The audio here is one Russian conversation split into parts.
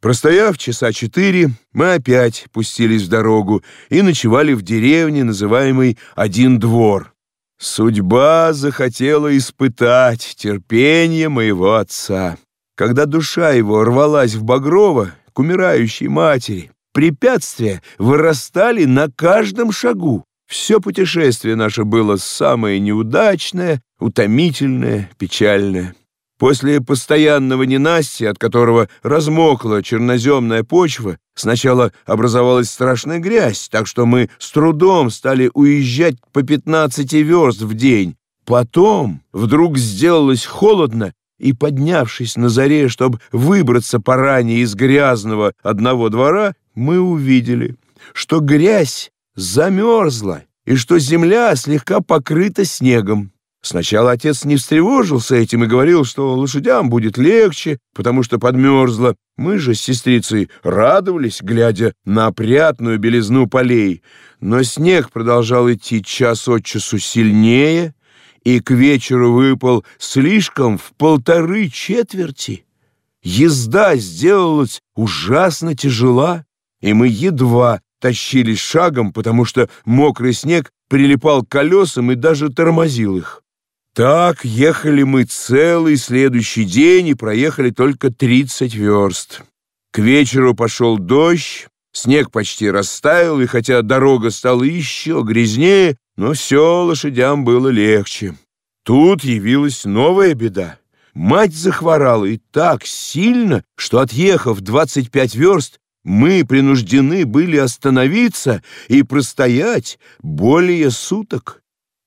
Простояв часа четыре, мы опять пустились в дорогу и ночевали в деревне, называемой «Один двор». Судьба захотела испытать терпение моего отца. Когда душа его рвалась в Багрово к умирающей матери, препятствия вырастали на каждом шагу. Все путешествие наше было самое неудачное, утомительное, печальное. После постоянного ненастья, от которого размокла черноземная почва, сначала образовалась страшная грязь, так что мы с трудом стали уезжать по 15 верст в день. Потом вдруг сделалось холодно, и, поднявшись на заре, чтобы выбраться поранее из грязного одного двора, мы увидели, что грязь замерзла и что земля слегка покрыта снегом. Сначала отец не встревожился этим и говорил, что лошадям будет легче, потому что подмерзло. Мы же с сестрицей радовались, глядя на опрятную белизну полей. Но снег продолжал идти час от часу сильнее, и к вечеру выпал слишком в полторы четверти. Езда сделалась ужасно тяжела, и мы едва тащились шагом, потому что мокрый снег прилипал к колесам и даже тормозил их. Так ехали мы целый следующий день и проехали только 30 верст. К вечеру пошел дождь, снег почти растаял, и хотя дорога стала еще грязнее, но все лошадям было легче. Тут явилась новая беда. Мать захворала и так сильно, что, отъехав 25 верст, мы принуждены были остановиться и простоять более суток.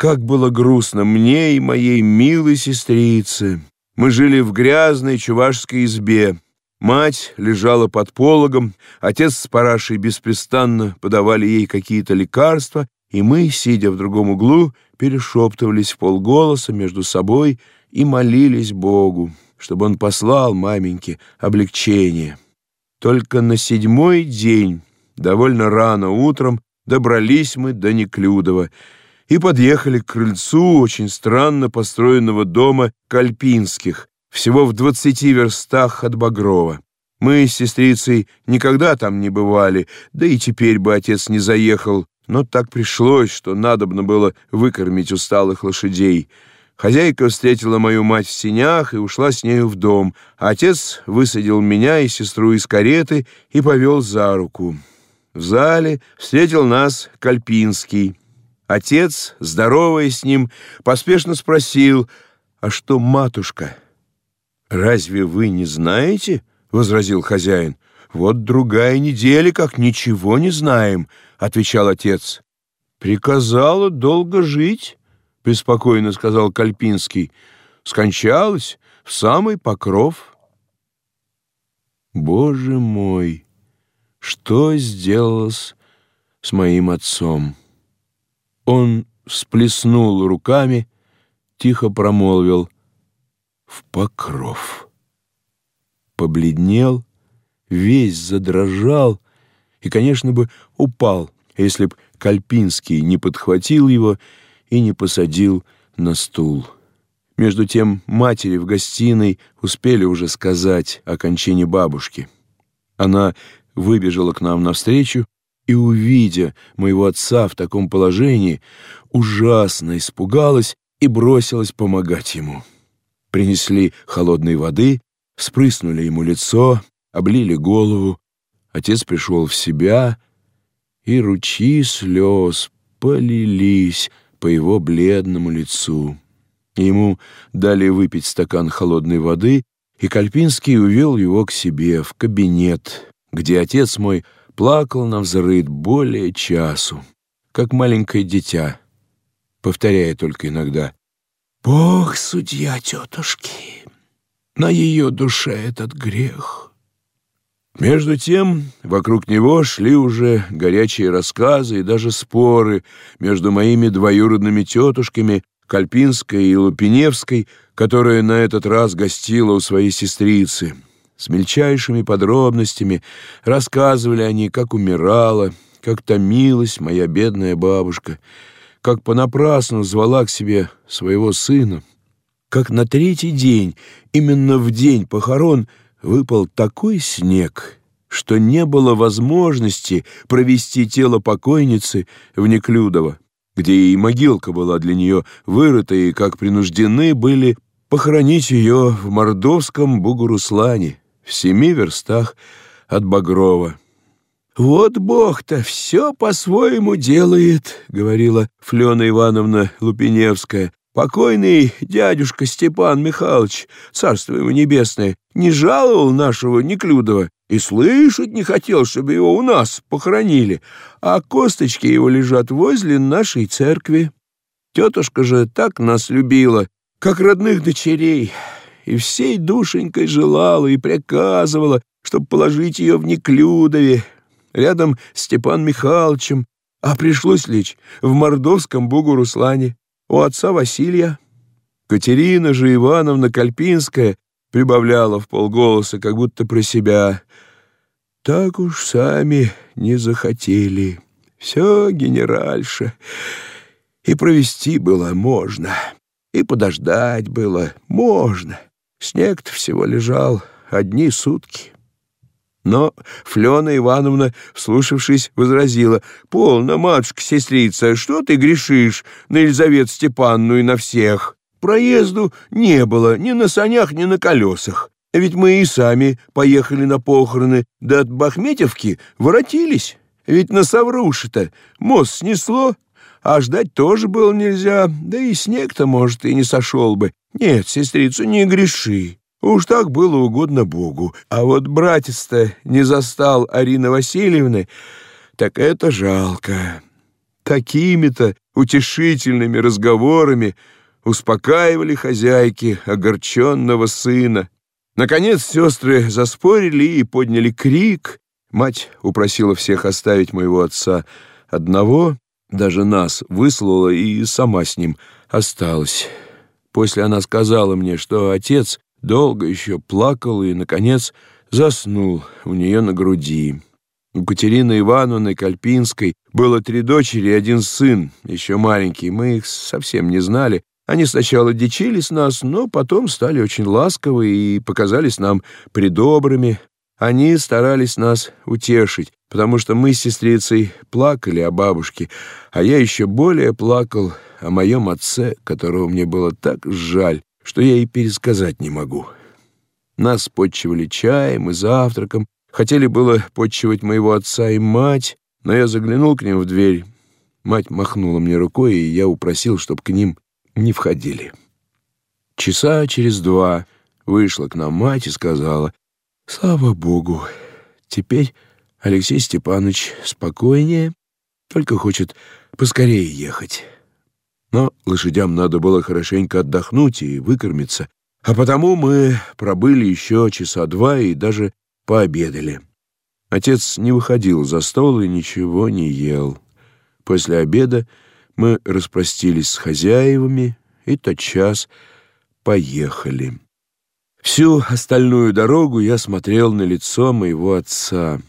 Как было грустно мне и моей милой сестрице. Мы жили в грязной чувашской избе. Мать лежала под пологом, отец с парашей беспрестанно подавали ей какие-то лекарства, и мы, сидя в другом углу, перешептывались в полголоса между собой и молились Богу, чтобы он послал маменьке облегчение. Только на седьмой день, довольно рано утром, добрались мы до Неклюдова — и подъехали к крыльцу очень странно построенного дома Кальпинских, всего в двадцати верстах от Багрова. Мы с сестрицей никогда там не бывали, да и теперь бы отец не заехал, но так пришлось, что надобно было выкормить усталых лошадей. Хозяйка встретила мою мать в сенях и ушла с нею в дом, а отец высадил меня и сестру из кареты и повел за руку. В зале встретил нас Кальпинский. Отец, здороваясь с ним, поспешно спросил, «А что, матушка?» «Разве вы не знаете?» — возразил хозяин. «Вот другая неделя, как ничего не знаем», — отвечал отец. «Приказала долго жить», — преспокойно сказал Кальпинский. «Скончалась в самый покров». «Боже мой, что сделалось с моим отцом?» Он всплеснул руками, тихо промолвил «В покров». Побледнел, весь задрожал и, конечно бы, упал, если б Кальпинский не подхватил его и не посадил на стул. Между тем матери в гостиной успели уже сказать о кончине бабушки. Она выбежала к нам навстречу, и, увидя моего отца в таком положении, ужасно испугалась и бросилась помогать ему. Принесли холодной воды, спрыснули ему лицо, облили голову. Отец пришел в себя, и ручьи слез полились по его бледному лицу. Ему дали выпить стакан холодной воды, и Кальпинский увел его к себе в кабинет, где отец мой плакал на взрыд более часу, как маленькое дитя, повторяя только иногда «Бог, судья тетушки, на ее душе этот грех». Между тем, вокруг него шли уже горячие рассказы и даже споры между моими двоюродными тетушками Кальпинской и Лупиневской, которая на этот раз гостила у своей сестрицы — с мельчайшими подробностями рассказывали они, как умирала, как томилась моя бедная бабушка, как понапрасну звала к себе своего сына, как на третий день, именно в день похорон, выпал такой снег, что не было возможности провести тело покойницы в Неклюдово, где и могилка была для нее вырыта, и как принуждены были похоронить ее в Мордовском Бугуруслане, в семи верстах от Багрова. «Вот Бог-то все по-своему делает», — говорила Флена Ивановна Лупеневская. «Покойный дядюшка Степан Михайлович, царство ему небесное, не жаловал нашего Неклюдова и слышать не хотел, чтобы его у нас похоронили, а косточки его лежат возле нашей церкви. Тетушка же так нас любила, как родных дочерей, и всей душенькой желала и приказывала, чтобы положить ее в Неклюдове, рядом с Степан Михайловичем, а пришлось лечь в Мордовском Богу Руслане у отца Василия. Катерина же Ивановна Кальпинская прибавляла в полголоса, как будто про себя. Так уж сами не захотели. Все, генеральша. И провести было можно, и подождать было можно. Снег-то всего лежал одни сутки. Но Флена Ивановна, вслушавшись, возразила, «Полно, матушка-сестрица, что ты грешишь на Елизавету Степанну и на всех? Проезду не было ни на санях, ни на колесах. Ведь мы и сами поехали на похороны, да от Бахметьевки воротились. Ведь на Савруши-то мост снесло, а ждать тоже было нельзя, да и снег-то, может, и не сошел бы. Нет, сестрица, не греши». Уж так было угодно Богу. А вот братец-то не застал Арины Васильевны, так это жалко. Такими-то утешительными разговорами успокаивали хозяйки огорченного сына. Наконец сестры заспорили и подняли крик. Мать упросила всех оставить моего отца одного, даже нас выслала и сама с ним осталась. После она сказала мне, что отец долго еще плакал и, наконец, заснул у нее на груди. У Катерины Ивановны Кальпинской было три дочери и один сын, еще маленький. Мы их совсем не знали. Они сначала дичились нас, но потом стали очень ласковы и показались нам придобрыми. Они старались нас утешить, потому что мы с сестрицей плакали о бабушке, а я еще более плакал о моем отце, которого мне было так жаль что я и пересказать не могу. Нас почивали чаем и завтраком, хотели было почивать моего отца и мать, но я заглянул к ним в дверь. Мать махнула мне рукой, и я упросил, чтобы к ним не входили. Часа через два вышла к нам мать и сказала, «Слава Богу, теперь Алексей Степанович спокойнее, только хочет поскорее ехать». Но лошадям надо было хорошенько отдохнуть и выкормиться, а потому мы пробыли еще часа два и даже пообедали. Отец не выходил за стол и ничего не ел. После обеда мы распростились с хозяевами и тотчас поехали. Всю остальную дорогу я смотрел на лицо моего отца.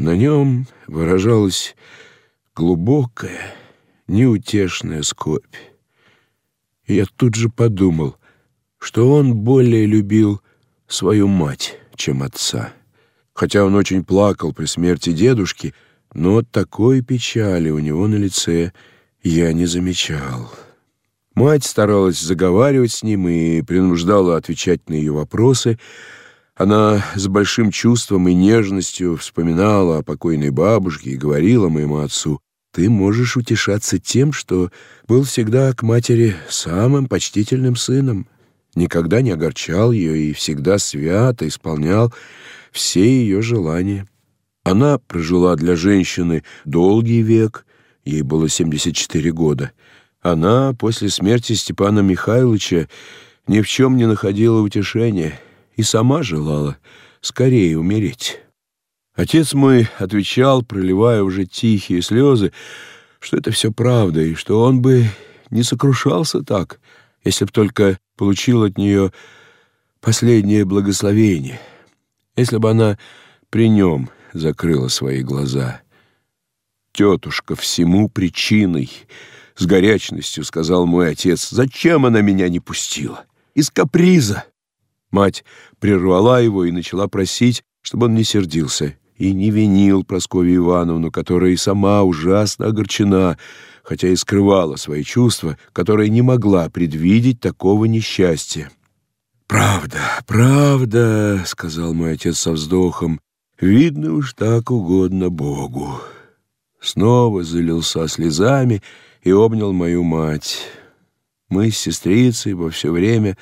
На нем выражалась глубокая, неутешная скорбь. И я тут же подумал, что он более любил свою мать, чем отца. Хотя он очень плакал при смерти дедушки, но такой печали у него на лице я не замечал. Мать старалась заговаривать с ним и принуждала отвечать на ее вопросы. Она с большим чувством и нежностью вспоминала о покойной бабушке и говорила моему отцу, ты можешь утешаться тем, что был всегда к матери самым почтительным сыном, никогда не огорчал ее и всегда свято исполнял все ее желания. Она прожила для женщины долгий век, ей было 74 года. Она после смерти Степана Михайловича ни в чем не находила утешения и сама желала скорее умереть. Отец мой отвечал, проливая уже тихие слезы, что это все правда, и что он бы не сокрушался так, если б только получил от нее последнее благословение, если бы она при нем закрыла свои глаза. «Тетушка всему причиной», — с горячностью сказал мой отец, «зачем она меня не пустила? Из каприза». Мать прервала его и начала просить чтобы он не сердился и не винил Прасковью Ивановну, которая и сама ужасно огорчена, хотя и скрывала свои чувства, которая не могла предвидеть такого несчастья. «Правда, правда», — сказал мой отец со вздохом, — «видно уж так угодно Богу». Снова залился слезами и обнял мою мать. Мы с сестрицей во все время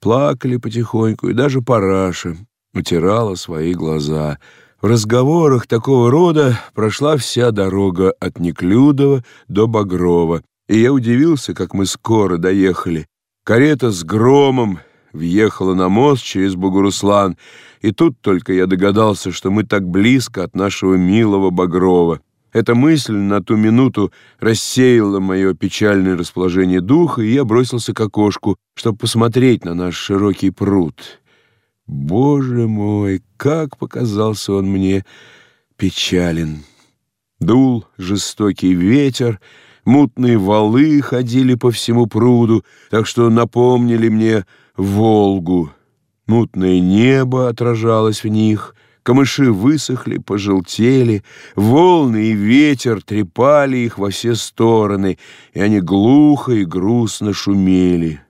плакали потихоньку, и даже Параша утирала свои глаза. В разговорах такого рода прошла вся дорога от Неклюдова до Багрова, и я удивился, как мы скоро доехали. Карета с громом въехала на мост через Бугуруслан, и тут только я догадался, что мы так близко от нашего милого Багрова. Эта мысль на ту минуту рассеяла мое печальное расположение духа, и я бросился к окошку, чтобы посмотреть на наш широкий пруд. Боже мой, как показался он мне печален! Дул жестокий ветер, мутные валы ходили по всему пруду, так что напомнили мне Волгу. Мутное небо отражалось в них — Камыши высохли, пожелтели, волны и ветер трепали их во все стороны, и они глухо и грустно шумели.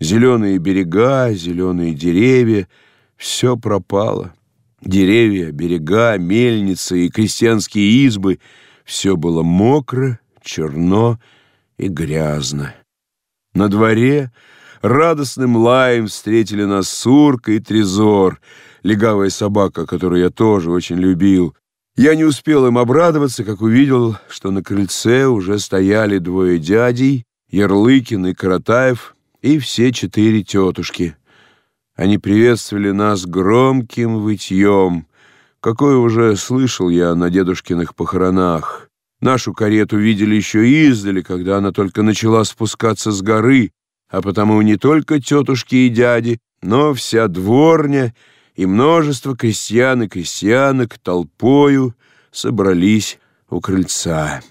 Зеленые берега, зеленые деревья — все пропало. Деревья, берега, мельницы и крестьянские избы — все было мокро, черно и грязно. На дворе радостным лаем встретили нас Сурка и Трезор — легавая собака, которую я тоже очень любил. Я не успел им обрадоваться, как увидел, что на крыльце уже стояли двое дядей, Ярлыкин и Каратаев, и все четыре тетушки. Они приветствовали нас громким вытьем, какое уже слышал я на дедушкиных похоронах. Нашу карету видели еще издали, когда она только начала спускаться с горы, а потому не только тетушки и дяди, но вся дворня — и множество крестьян и крестьянок толпою собрались у крыльца.